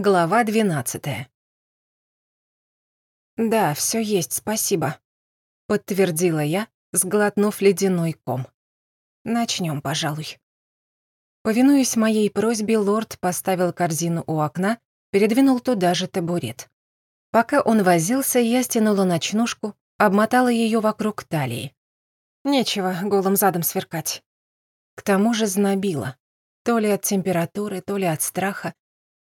Глава двенадцатая. «Да, все есть, спасибо», — подтвердила я, сглотнув ледяной ком. Начнем, пожалуй». Повинуясь моей просьбе, лорд поставил корзину у окна, передвинул туда же табурет. Пока он возился, я стянула ночнушку, обмотала ее вокруг талии. Нечего голым задом сверкать. К тому же знобило. То ли от температуры, то ли от страха.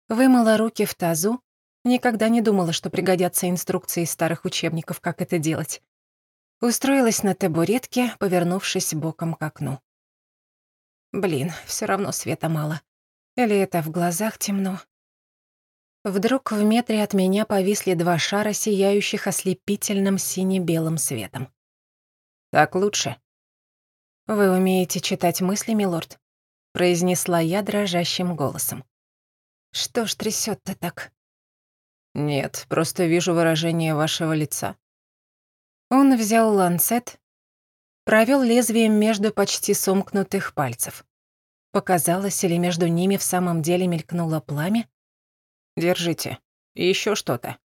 Вымыла руки в тазу. Никогда не думала, что пригодятся инструкции старых учебников, как это делать. Устроилась на табуретке, повернувшись боком к окну. Блин, все равно света мало. Или это в глазах темно? Вдруг в метре от меня повисли два шара, сияющих ослепительным сине-белым светом. «Так лучше?» «Вы умеете читать мысли, милорд?» — произнесла я дрожащим голосом. «Что ж трясёт-то так?» «Нет, просто вижу выражение вашего лица». Он взял ланцет, провёл лезвием между почти сомкнутых пальцев. Показалось, или между ними в самом деле мелькнуло пламя? Держите. И ещё что-то.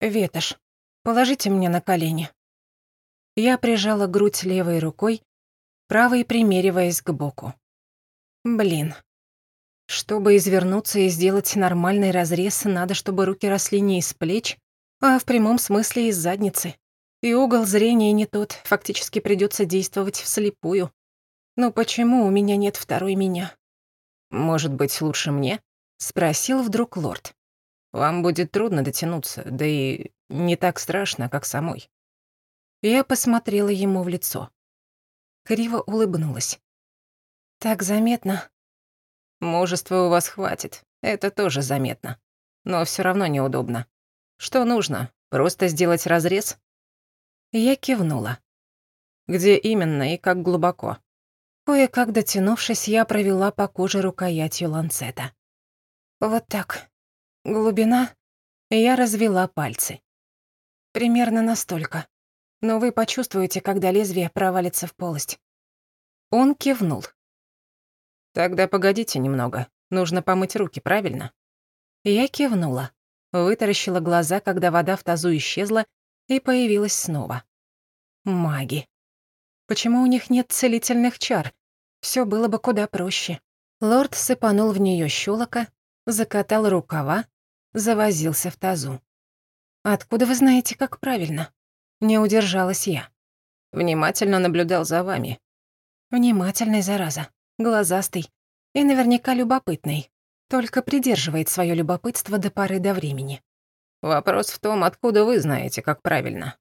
Ветошь, положите мне на колени. Я прижала грудь левой рукой, правой примериваясь к боку. Блин. Чтобы извернуться и сделать нормальный разрез, надо, чтобы руки росли не из плеч, а в прямом смысле из задницы. И угол зрения не тот, фактически придётся действовать вслепую. Но почему у меня нет второй меня? Может быть, лучше мне? Спросил вдруг лорд. Вам будет трудно дотянуться, да и не так страшно, как самой. Я посмотрела ему в лицо. Криво улыбнулась. Так заметно. Мужества у вас хватит, это тоже заметно. Но все равно неудобно. Что нужно? Просто сделать разрез? Я кивнула. Где именно и как глубоко? Кое-как дотянувшись, я провела по коже рукоятью ланцета. Вот так. Глубина. Я развела пальцы. Примерно настолько. Но вы почувствуете, когда лезвие провалится в полость. Он кивнул. Тогда погодите немного. Нужно помыть руки, правильно? Я кивнула. Вытаращила глаза, когда вода в тазу исчезла и появилась снова. Маги. Почему у них нет целительных чар? Все было бы куда проще. Лорд сыпанул в нее щелока, закатал рукава, завозился в тазу. «Откуда вы знаете, как правильно?» Не удержалась я. Внимательно наблюдал за вами. Внимательный, зараза, глазастый и наверняка любопытный. Только придерживает свое любопытство до поры до времени. «Вопрос в том, откуда вы знаете, как правильно?»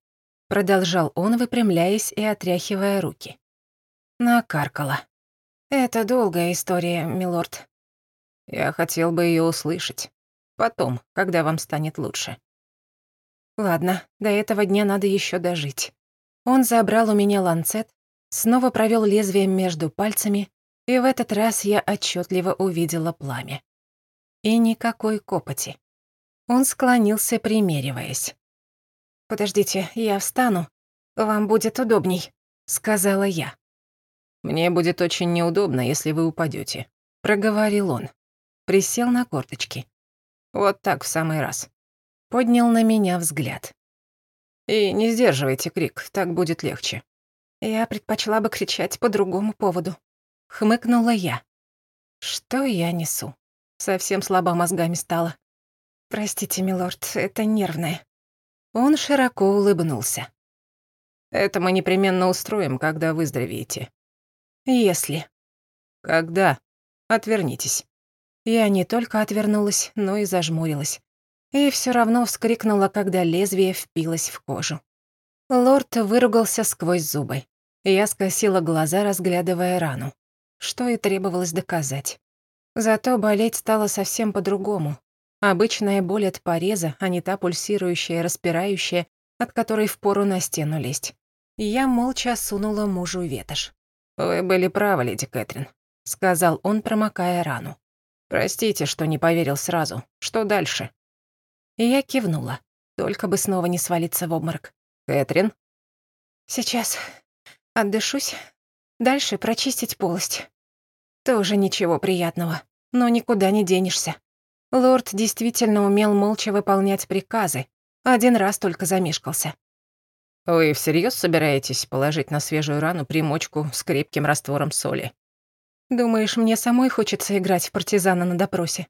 Продолжал он, выпрямляясь и отряхивая руки. Накаркала. «Это долгая история, милорд. Я хотел бы ее услышать. Потом, когда вам станет лучше. Ладно, до этого дня надо еще дожить. Он забрал у меня ланцет, снова провел лезвием между пальцами, и в этот раз я отчетливо увидела пламя. И никакой копоти. Он склонился, примериваясь. «Подождите, я встану. Вам будет удобней», — сказала я. «Мне будет очень неудобно, если вы упадете, проговорил он присел на корточки. Вот так в самый раз. Поднял на меня взгляд. И не сдерживайте крик, так будет легче. Я предпочла бы кричать по другому поводу. Хмыкнула я. Что я несу? Совсем слаба мозгами стала. Простите, милорд, это нервное. Он широко улыбнулся. Это мы непременно устроим, когда выздоровеете. Если. Когда? Отвернитесь. Я не только отвернулась, но и зажмурилась. И все равно вскрикнула, когда лезвие впилось в кожу. Лорд выругался сквозь зубы. Я скосила глаза, разглядывая рану. Что и требовалось доказать. Зато болеть стало совсем по-другому. Обычная боль от пореза, а не та пульсирующая, распирающая, от которой впору на стену лезть. Я молча сунула мужу ветошь. «Вы были правы, леди Кэтрин», — сказал он, промокая рану. Простите, что не поверил сразу. Что дальше? Я кивнула, только бы снова не свалиться в обморок. Кэтрин? Сейчас отдышусь. Дальше прочистить полость. Тоже ничего приятного, но никуда не денешься. Лорд действительно умел молча выполнять приказы. Один раз только замешкался. «Вы всерьез собираетесь положить на свежую рану примочку с крепким раствором соли?» «Думаешь, мне самой хочется играть в партизана на допросе?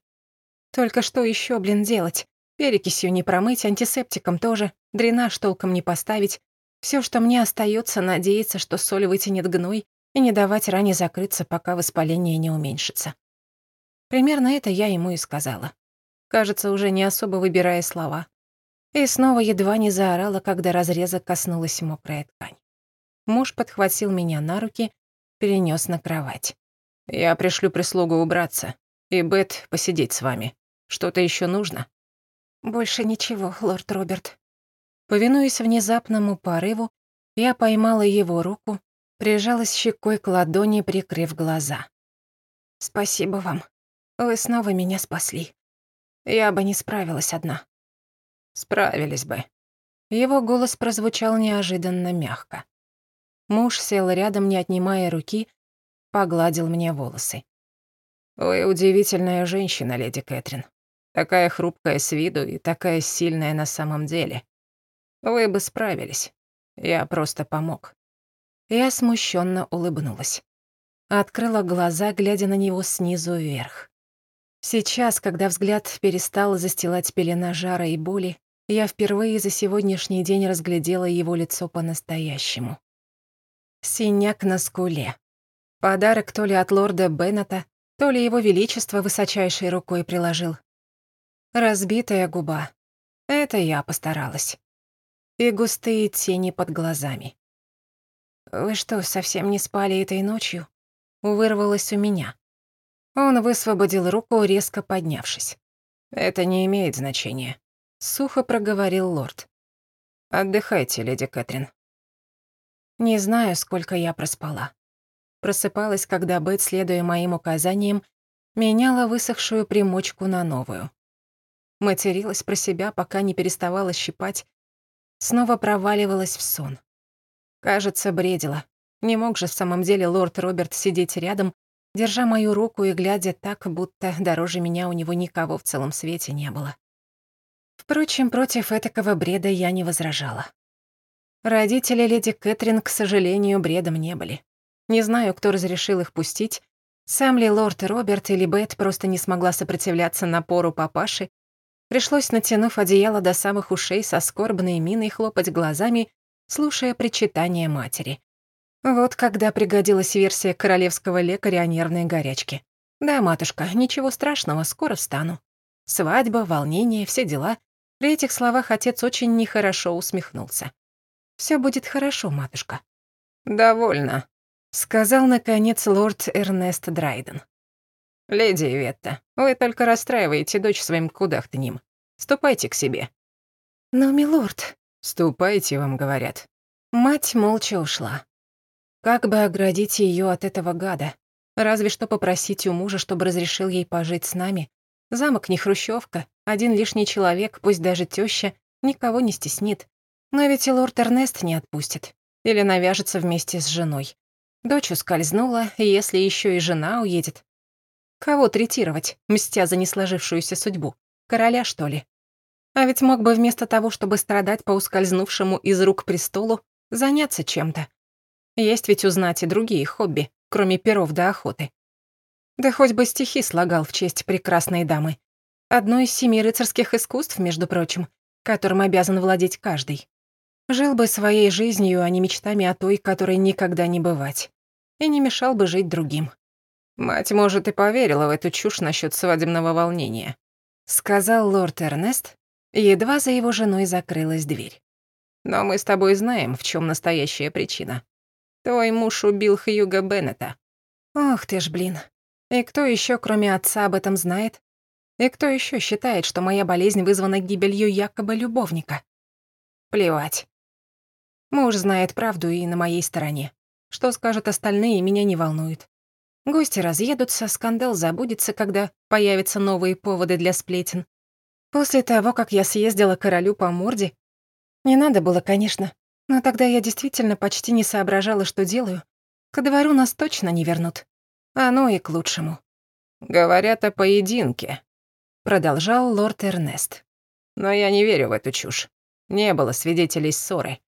Только что еще, блин, делать? Перекисью не промыть, антисептиком тоже, дренаж толком не поставить. Все, что мне остается, надеяться, что соль вытянет гной и не давать ране закрыться, пока воспаление не уменьшится. Примерно это я ему и сказала. Кажется, уже не особо выбирая слова. И снова едва не заорала, когда разреза коснулась мокрая ткань. Муж подхватил меня на руки, перенес на кровать. «Я пришлю прислугу убраться, и Бет посидеть с вами. Что-то еще нужно?» «Больше ничего, лорд Роберт». Повинуясь внезапному порыву, я поймала его руку, прижалась щекой к ладони, прикрыв глаза. «Спасибо вам. Вы снова меня спасли. Я бы не справилась одна». «Справились бы». Его голос прозвучал неожиданно мягко. Муж сел рядом, не отнимая руки, погладил мне волосы. «Вы удивительная женщина, леди Кэтрин. Такая хрупкая с виду и такая сильная на самом деле. Вы бы справились. Я просто помог». Я смущенно улыбнулась. Открыла глаза, глядя на него снизу вверх. Сейчас, когда взгляд перестал застилать пелена жара и боли, я впервые за сегодняшний день разглядела его лицо по-настоящему. Синяк на скуле. Подарок то ли от лорда Беннета, то ли его величество высочайшей рукой приложил. Разбитая губа. Это я постаралась. И густые тени под глазами. «Вы что, совсем не спали этой ночью?» Вырвалось у меня. Он высвободил руку, резко поднявшись. «Это не имеет значения», — сухо проговорил лорд. «Отдыхайте, леди Кэтрин». Не знаю, сколько я проспала. Просыпалась, когда Бет, следуя моим указаниям, меняла высохшую примочку на новую. Материлась про себя, пока не переставала щипать, снова проваливалась в сон. Кажется, бредила. Не мог же в самом деле лорд Роберт сидеть рядом, держа мою руку и глядя так, будто дороже меня у него никого в целом свете не было. Впрочем, против этакого бреда я не возражала. Родители леди Кэтрин, к сожалению, бредом не были. Не знаю, кто разрешил их пустить, сам ли лорд Роберт или Бет просто не смогла сопротивляться напору папаши, пришлось, натянув одеяло до самых ушей, со скорбной миной хлопать глазами, слушая причитания матери. Вот когда пригодилась версия королевского лекаря о нервной горячке. «Да, матушка, ничего страшного, скоро встану». Свадьба, волнение, все дела. При этих словах отец очень нехорошо усмехнулся. Все будет хорошо, матушка». «Довольно», — сказал, наконец, лорд Эрнест Драйден. «Леди Иветта, вы только расстраиваете дочь своим кудахтаньем. Ступайте к себе». «Но, милорд...» «Ступайте, вам говорят». Мать молча ушла. Как бы оградить ее от этого гада? Разве что попросить у мужа, чтобы разрешил ей пожить с нами. Замок не хрущевка, один лишний человек, пусть даже теща, никого не стеснит. Но ведь и лорд Эрнест не отпустит. Или навяжется вместе с женой. Дочь ускользнула, и если еще и жена уедет. Кого третировать, мстя за несложившуюся судьбу? Короля, что ли? А ведь мог бы вместо того, чтобы страдать по ускользнувшему из рук престолу, заняться чем-то. Есть ведь узнать и другие хобби, кроме перов до охоты. Да хоть бы стихи слагал в честь прекрасной дамы. Одно из семи рыцарских искусств, между прочим, которым обязан владеть каждый. Жил бы своей жизнью, а не мечтами о той, которой никогда не бывать. И не мешал бы жить другим. «Мать, может, и поверила в эту чушь насчет свадебного волнения», сказал лорд Эрнест, едва за его женой закрылась дверь. «Но мы с тобой знаем, в чем настоящая причина. Твой муж убил Хьюга Беннета». «Ох ты ж, блин. И кто еще, кроме отца, об этом знает? И кто еще считает, что моя болезнь вызвана гибелью якобы любовника? Плевать. Муж знает правду и на моей стороне. Что скажут остальные, меня не волнует. Гости разъедутся, скандал забудется, когда появятся новые поводы для сплетен. После того, как я съездила королю по морде, не надо было, конечно, но тогда я действительно почти не соображала, что делаю. Ко двору нас точно не вернут. Оно и к лучшему. Говорят о поединке. продолжал лорд Эрнест. Но я не верю в эту чушь. Не было свидетелей ссоры.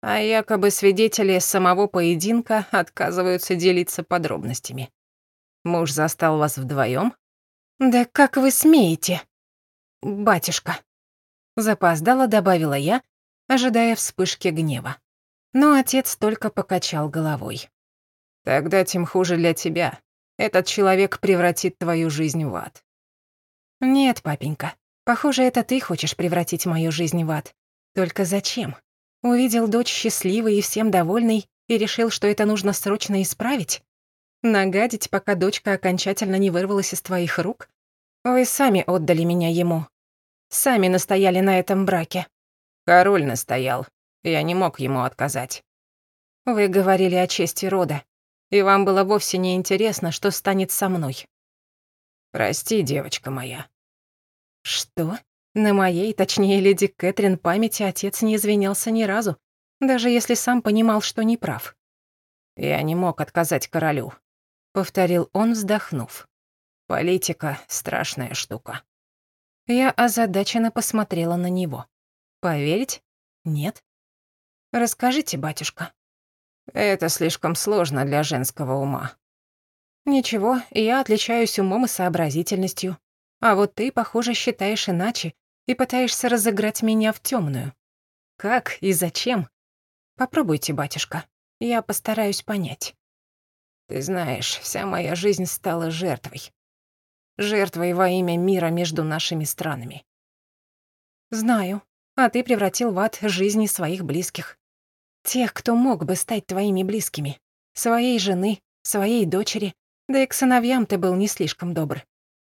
А якобы свидетели самого поединка отказываются делиться подробностями. Муж застал вас вдвоем? «Да как вы смеете?» «Батюшка», — запоздала добавила я, ожидая вспышки гнева. Но отец только покачал головой. «Тогда тем хуже для тебя. Этот человек превратит твою жизнь в ад». «Нет, папенька, похоже, это ты хочешь превратить мою жизнь в ад. Только зачем? Увидел дочь счастливой и всем довольной и решил, что это нужно срочно исправить? Нагадить, пока дочка окончательно не вырвалась из твоих рук? Вы сами отдали меня ему. Сами настояли на этом браке. Король настоял. Я не мог ему отказать. Вы говорили о чести рода, и вам было вовсе не интересно, что станет со мной. Прости, девочка моя. Что? На моей, точнее, леди Кэтрин памяти отец не извинялся ни разу, даже если сам понимал, что не прав. Я не мог отказать королю, повторил он, вздохнув. Политика — страшная штука. Я озадаченно посмотрела на него. Поверить? Нет. Расскажите, батюшка. Это слишком сложно для женского ума. Ничего, я отличаюсь умом и сообразительностью. А вот ты, похоже, считаешь иначе и пытаешься разыграть меня в темную. Как и зачем? Попробуйте, батюшка. Я постараюсь понять. Ты знаешь, вся моя жизнь стала жертвой. Жертвой во имя мира между нашими странами. Знаю. А ты превратил в ад жизни своих близких. Тех, кто мог бы стать твоими близкими. Своей жены, своей дочери. Да и к сыновьям ты был не слишком добр.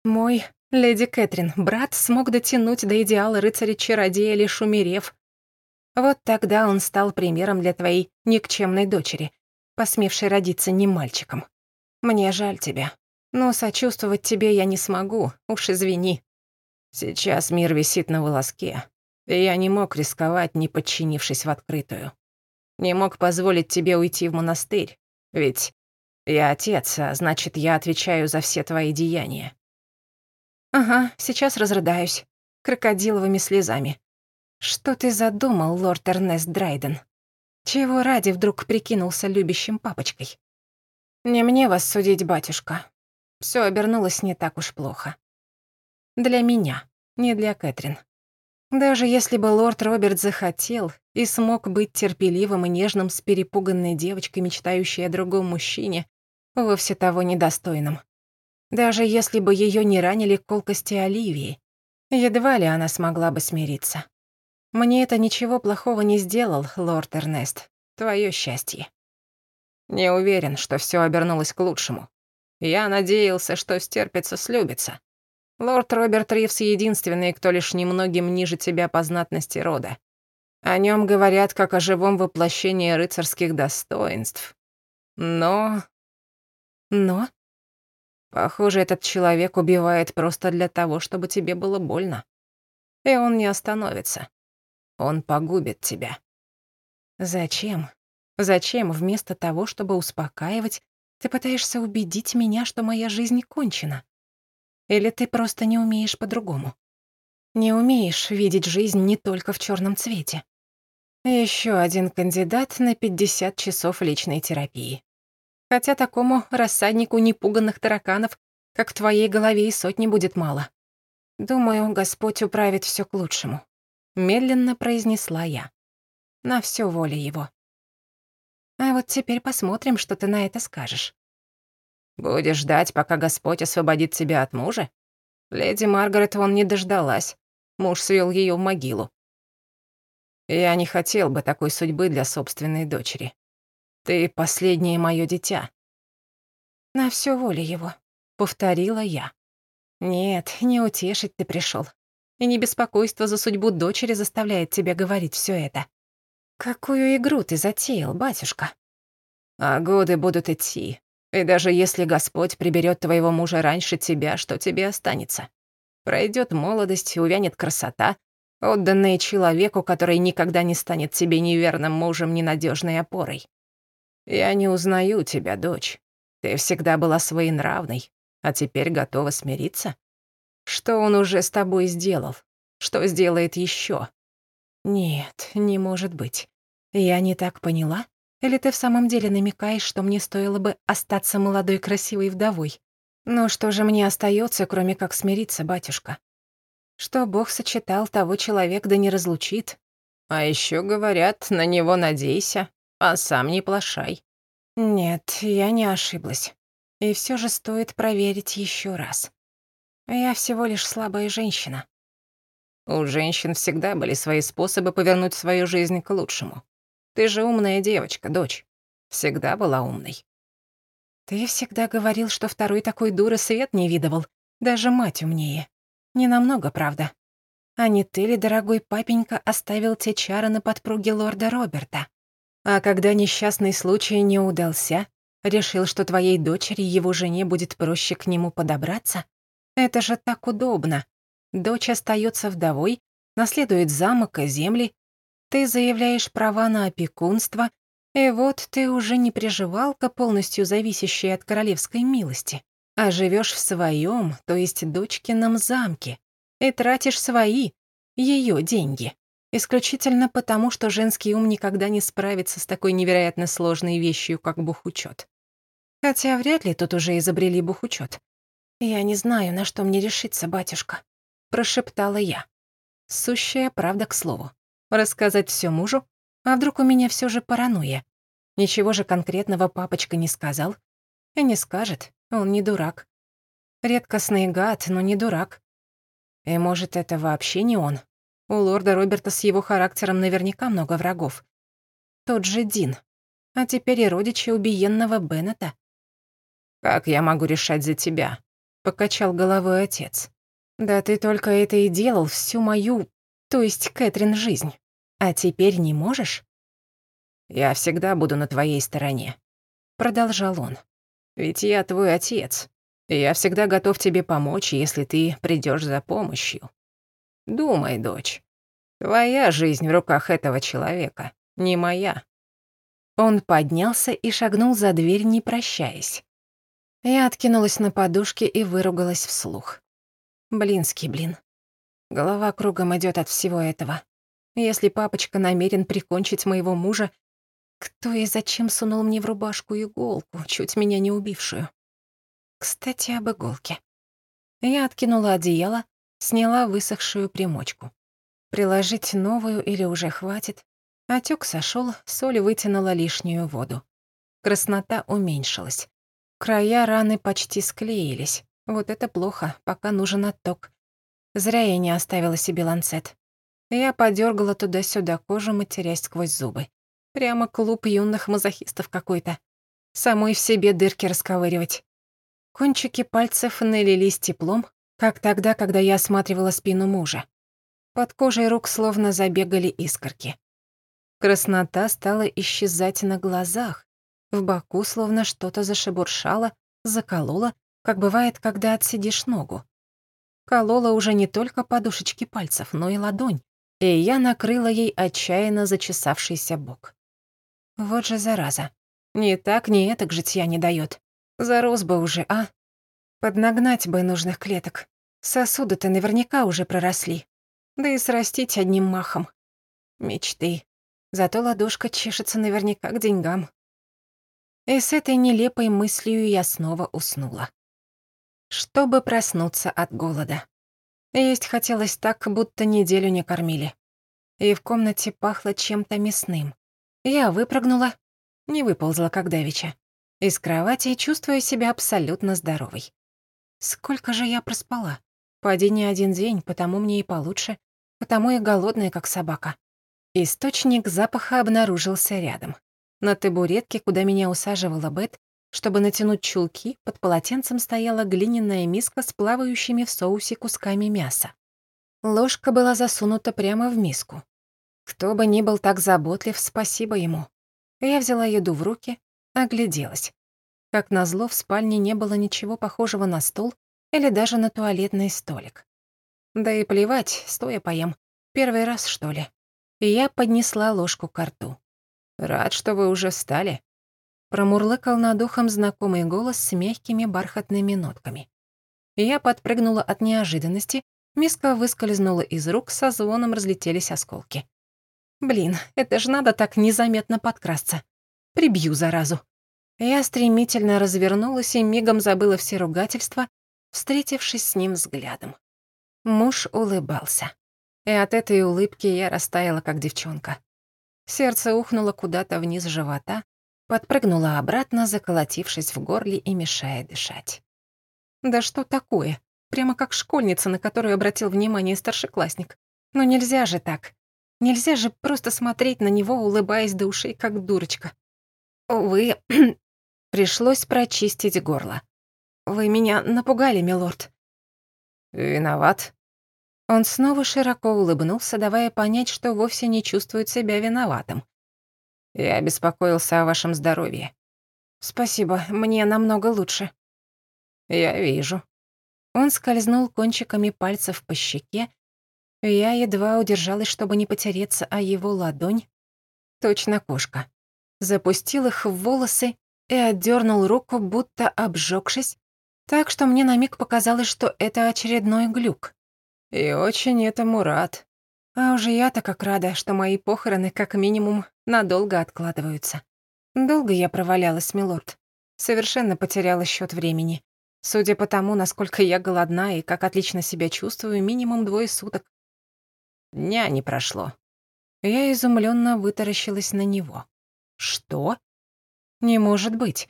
Мой Леди Кэтрин, брат смог дотянуть до идеала рыцаря-чародея, лишь умерев. Вот тогда он стал примером для твоей никчемной дочери, посмевшей родиться не мальчиком. Мне жаль тебя, но сочувствовать тебе я не смогу, уж извини. Сейчас мир висит на волоске, и я не мог рисковать, не подчинившись в открытую. Не мог позволить тебе уйти в монастырь, ведь я отец, а значит, я отвечаю за все твои деяния. «Ага, сейчас разрыдаюсь. Крокодиловыми слезами. Что ты задумал, лорд Эрнест Драйден? Чего ради вдруг прикинулся любящим папочкой? Не мне вас судить, батюшка. Все обернулось не так уж плохо. Для меня, не для Кэтрин. Даже если бы лорд Роберт захотел и смог быть терпеливым и нежным с перепуганной девочкой, мечтающей о другом мужчине, вовсе того недостойным. Даже если бы ее не ранили колкости Оливии, едва ли она смогла бы смириться. Мне это ничего плохого не сделал, лорд Эрнест. Твое счастье. Не уверен, что все обернулось к лучшему. Я надеялся, что стерпится, слюбится. Лорд Роберт Ривс единственный, кто лишь немногим ниже тебя по знатности рода. О нем говорят как о живом воплощении рыцарских достоинств. Но... Но? Похоже, этот человек убивает просто для того, чтобы тебе было больно. И он не остановится. Он погубит тебя. Зачем? Зачем вместо того, чтобы успокаивать, ты пытаешься убедить меня, что моя жизнь кончена? Или ты просто не умеешь по-другому? Не умеешь видеть жизнь не только в черном цвете. Еще один кандидат на 50 часов личной терапии. Хотя такому рассаднику непуганных тараканов, как в твоей голове, и сотни будет мало. Думаю, Господь управит все к лучшему. Медленно произнесла я. На все воля его. А вот теперь посмотрим, что ты на это скажешь. Будешь ждать, пока Господь освободит тебя от мужа? Леди Маргарет вон не дождалась. Муж свел ее в могилу. Я не хотел бы такой судьбы для собственной дочери. Ты последнее мое дитя. На все воля его, повторила я. Нет, не утешить ты пришел. И не беспокойство за судьбу дочери заставляет тебя говорить все это. Какую игру ты затеял, батюшка? А годы будут идти. И даже если Господь приберет твоего мужа раньше тебя, что тебе останется? Пройдет молодость, увянет красота, отданная человеку, который никогда не станет тебе неверным мужем, ненадежной опорой. «Я не узнаю тебя, дочь. Ты всегда была своенравной, а теперь готова смириться?» Что он уже с тобой сделал? Что сделает еще? Нет, не может быть. Я не так поняла? Или ты в самом деле намекаешь, что мне стоило бы остаться молодой красивой вдовой? Но что же мне остается, кроме как смириться, батюшка? Что Бог сочетал, того человек да не разлучит. А еще говорят, на него надейся, а сам не плашай. Нет, я не ошиблась. И все же стоит проверить еще раз. Я всего лишь слабая женщина. У женщин всегда были свои способы повернуть свою жизнь к лучшему. Ты же умная девочка, дочь. Всегда была умной. Ты всегда говорил, что второй такой дуры свет не видывал. Даже мать умнее. Не намного, правда. А не ты ли, дорогой папенька, оставил те чары на подпруге лорда Роберта? А когда несчастный случай не удался, решил, что твоей дочери, его жене, будет проще к нему подобраться? Это же так удобно. Дочь остается вдовой, наследует замок и земли. Ты заявляешь права на опекунство, и вот ты уже не приживалка, полностью зависящая от королевской милости а живешь в своем, то есть дочкином замке, и тратишь свои, ее деньги, исключительно потому, что женский ум никогда не справится с такой невероятно сложной вещью, как бухучет. Хотя вряд ли тут уже изобрели бухучет. «Я не знаю, на что мне решиться, батюшка», — прошептала я. Сущая правда к слову. Рассказать все мужу? А вдруг у меня все же паранойя? Ничего же конкретного папочка не сказал. И не скажет, он не дурак. Редкостный гад, но не дурак. И может, это вообще не он? У лорда Роберта с его характером наверняка много врагов. Тот же Дин. А теперь и родичи убиенного Беннета. «Как я могу решать за тебя?» — покачал головой отец. «Да ты только это и делал всю мою, то есть Кэтрин, жизнь. А теперь не можешь?» «Я всегда буду на твоей стороне», — продолжал он. Ведь я твой отец, и я всегда готов тебе помочь, если ты придешь за помощью. Думай, дочь, твоя жизнь в руках этого человека, не моя». Он поднялся и шагнул за дверь, не прощаясь. Я откинулась на подушке и выругалась вслух. Блинский блин. Голова кругом идет от всего этого. Если папочка намерен прикончить моего мужа, кто и зачем сунул мне в рубашку иголку, чуть меня не убившую? Кстати, об иголке. Я откинула одеяло, сняла высохшую примочку. Приложить новую или уже хватит? Отек сошел, соль вытянула лишнюю воду. Краснота уменьшилась. Края раны почти склеились. Вот это плохо, пока нужен отток. Зря я не оставила себе ланцет. Я подергала туда-сюда кожу, матерясь сквозь зубы. Прямо клуб юных мазохистов какой-то. Самой в себе дырки расковыривать. Кончики пальцев налились теплом, как тогда, когда я осматривала спину мужа. Под кожей рук словно забегали искорки. Краснота стала исчезать на глазах. В боку словно что-то зашебуршало, закололо, как бывает, когда отсидишь ногу. Колола уже не только подушечки пальцев, но и ладонь, и я накрыла ей отчаянно зачесавшийся бок. Вот же зараза. Ни так, ни этак житья не даёт. Зарос бы уже, а? Поднагнать бы нужных клеток. Сосуды-то наверняка уже проросли. Да и срастить одним махом. Мечты. Зато ладошка чешется наверняка к деньгам. И с этой нелепой мыслью я снова уснула. Чтобы проснуться от голода. Есть хотелось так, будто неделю не кормили. И в комнате пахло чем-то мясным. Я выпрыгнула, не выползла, как давеча, из кровати, чувствуя себя абсолютно здоровой. Сколько же я проспала? Поди не один день, потому мне и получше, потому и голодная, как собака. Источник запаха обнаружился рядом. На табуретке, куда меня усаживала Бет, чтобы натянуть чулки, под полотенцем стояла глиняная миска с плавающими в соусе кусками мяса. Ложка была засунута прямо в миску. Кто бы ни был так заботлив, спасибо ему. Я взяла еду в руки, огляделась. Как назло, в спальне не было ничего похожего на стол или даже на туалетный столик. Да и плевать, стоя поем. Первый раз, что ли. Я поднесла ложку к рту. «Рад, что вы уже встали», — промурлыкал над ухом знакомый голос с мягкими бархатными нотками. Я подпрыгнула от неожиданности, миска выскользнула из рук, со звоном разлетелись осколки. Блин, это ж надо так незаметно подкрасться. Прибью заразу. Я стремительно развернулась и мигом забыла все ругательства, встретившись с ним взглядом. Муж улыбался. И от этой улыбки я растаяла, как девчонка. Сердце ухнуло куда-то вниз живота, подпрыгнуло обратно, заколотившись в горле и мешая дышать. Да что такое? Прямо как школьница, на которую обратил внимание старшеклассник. Но нельзя же так. Нельзя же просто смотреть на него, улыбаясь до ушей, как дурочка. Увы, пришлось прочистить горло. «Вы меня напугали, милорд». «Виноват». Он снова широко улыбнулся, давая понять, что вовсе не чувствует себя виноватым. «Я беспокоился о вашем здоровье». «Спасибо, мне намного лучше». «Я вижу». Он скользнул кончиками пальцев по щеке, я едва удержалась, чтобы не потереться о его ладонь. Точно кошка. Запустил их в волосы и отдернул руку, будто обжегшись, так что мне на миг показалось, что это очередной глюк. И очень этому рад. А уже я-то как рада, что мои похороны как минимум надолго откладываются. Долго я провалялась, милорд. Совершенно потеряла счет времени. Судя по тому, насколько я голодна и как отлично себя чувствую, минимум двое суток. Дня не прошло. Я изумленно вытаращилась на него. Что? Не может быть.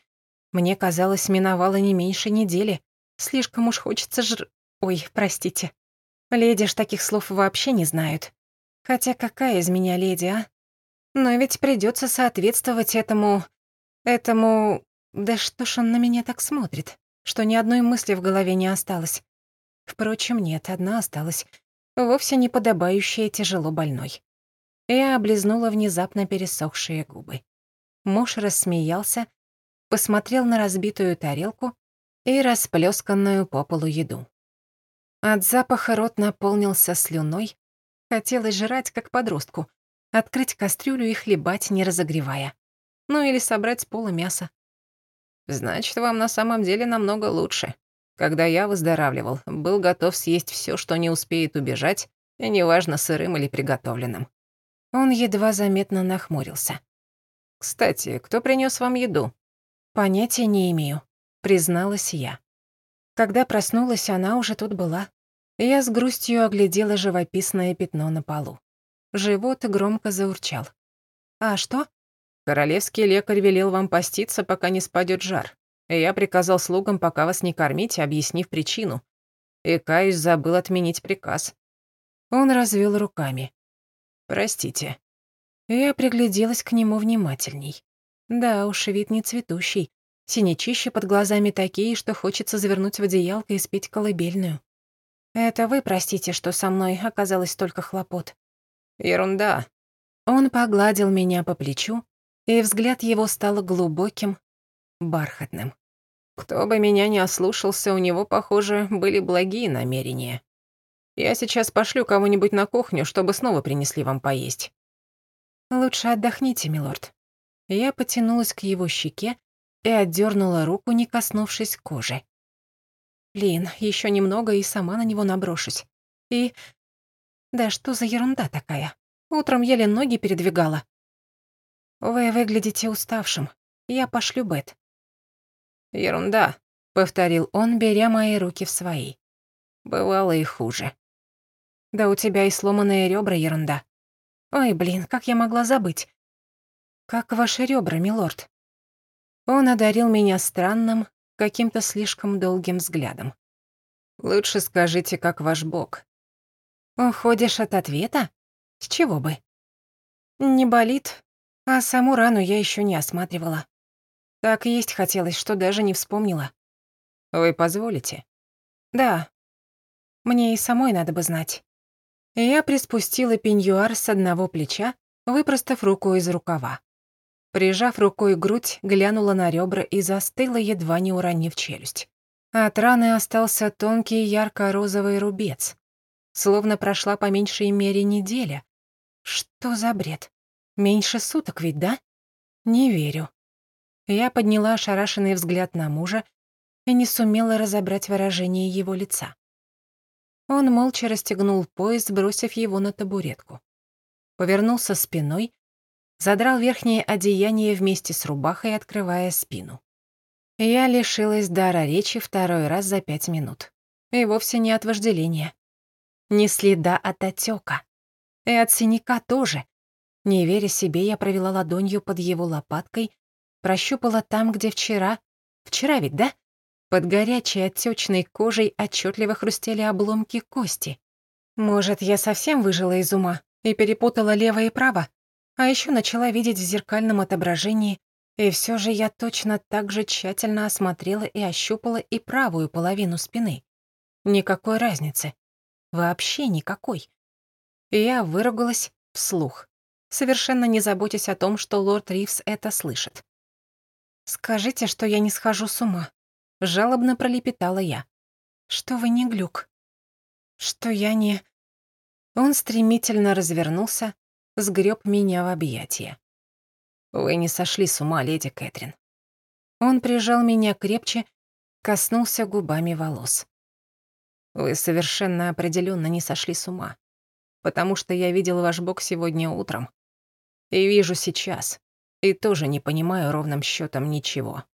Мне казалось, миновало не меньше недели. Слишком уж хочется жр... Ой, простите. Леди ж таких слов вообще не знают. Хотя какая из меня леди, а? Но ведь придется соответствовать этому... Этому... Да что ж он на меня так смотрит, что ни одной мысли в голове не осталось. Впрочем, нет, одна осталась. Вовсе не подобающая тяжело больной. Я облизнула внезапно пересохшие губы. Муж рассмеялся, посмотрел на разбитую тарелку и расплесканную по полу еду. От запаха рот наполнился слюной, хотелось жрать, как подростку, открыть кастрюлю и хлебать, не разогревая. Ну или собрать с пола мясо. «Значит, вам на самом деле намного лучше. Когда я выздоравливал, был готов съесть все, что не успеет убежать, и неважно, сырым или приготовленным». Он едва заметно нахмурился. «Кстати, кто принес вам еду?» «Понятия не имею», — призналась я. Когда проснулась, она уже тут была. Я с грустью оглядела живописное пятно на полу. Живот громко заурчал. «А что?» «Королевский лекарь велел вам поститься, пока не спадет жар. Я приказал слугам пока вас не кормить, объяснив причину. И, каюсь, забыл отменить приказ». Он развел руками. «Простите». Я пригляделась к нему внимательней. Да уж, вид не цветущий. Синячища под глазами такие, что хочется завернуть в одеялко и спить колыбельную. Это вы простите, что со мной оказалось столько хлопот. Ерунда. Он погладил меня по плечу, и взгляд его стал глубоким, бархатным. Кто бы меня не ослушался, у него, похоже, были благие намерения. Я сейчас пошлю кого-нибудь на кухню, чтобы снова принесли вам поесть. Лучше отдохните, милорд. Я потянулась к его щеке и отдернула руку, не коснувшись кожи. Блин, еще немного и сама на него наброшусь. И... Да что за ерунда такая? Утром еле ноги передвигала. Вы выглядите уставшим. Я пошлю Бет. Ерунда, повторил он, беря мои руки в свои. Бывало и хуже. Да у тебя и сломанные ребра ерунда. Ой, блин, как я могла забыть? «Как ваши ребра, милорд?» Он одарил меня странным, каким-то слишком долгим взглядом. «Лучше скажите, как ваш бог». «Уходишь от ответа? С чего бы?» «Не болит, а саму рану я еще не осматривала. Так есть хотелось, что даже не вспомнила». «Вы позволите?» «Да. Мне и самой надо бы знать». Я приспустила пеньюар с одного плеча, выпростав руку из рукава. Прижав рукой грудь, глянула на ребра и застыла, едва не уронив челюсть. От раны остался тонкий ярко-розовый рубец. Словно прошла по меньшей мере неделя. Что за бред? Меньше суток ведь, да? Не верю. Я подняла ошарашенный взгляд на мужа, и не сумела разобрать выражение его лица. Он молча расстегнул пояс, бросив его на табуретку. Повернулся спиной, задрал верхнее одеяние вместе с рубахой, открывая спину. Я лишилась дара речи второй раз за пять минут. И вовсе не от вожделения. Ни следа от отека. И от синяка тоже. Не веря себе, я провела ладонью под его лопаткой, прощупала там, где вчера... Вчера ведь, да? Под горячей отечной кожей отчетливо хрустели обломки кости. Может, я совсем выжила из ума и перепутала лево и право, а еще начала видеть в зеркальном отображении, и все же я точно так же тщательно осмотрела и ощупала и правую половину спины. Никакой разницы. Вообще никакой. Я выругалась вслух, совершенно не заботясь о том, что лорд Ривс это слышит. «Скажите, что я не схожу с ума», Жалобно пролепетала я. «Что вы не глюк?» «Что я не...» Он стремительно развернулся, сгреб меня в объятия. «Вы не сошли с ума, леди Кэтрин». Он прижал меня крепче, коснулся губами волос. «Вы совершенно определенно не сошли с ума, потому что я видел ваш бок сегодня утром и вижу сейчас, и тоже не понимаю ровным счетом ничего».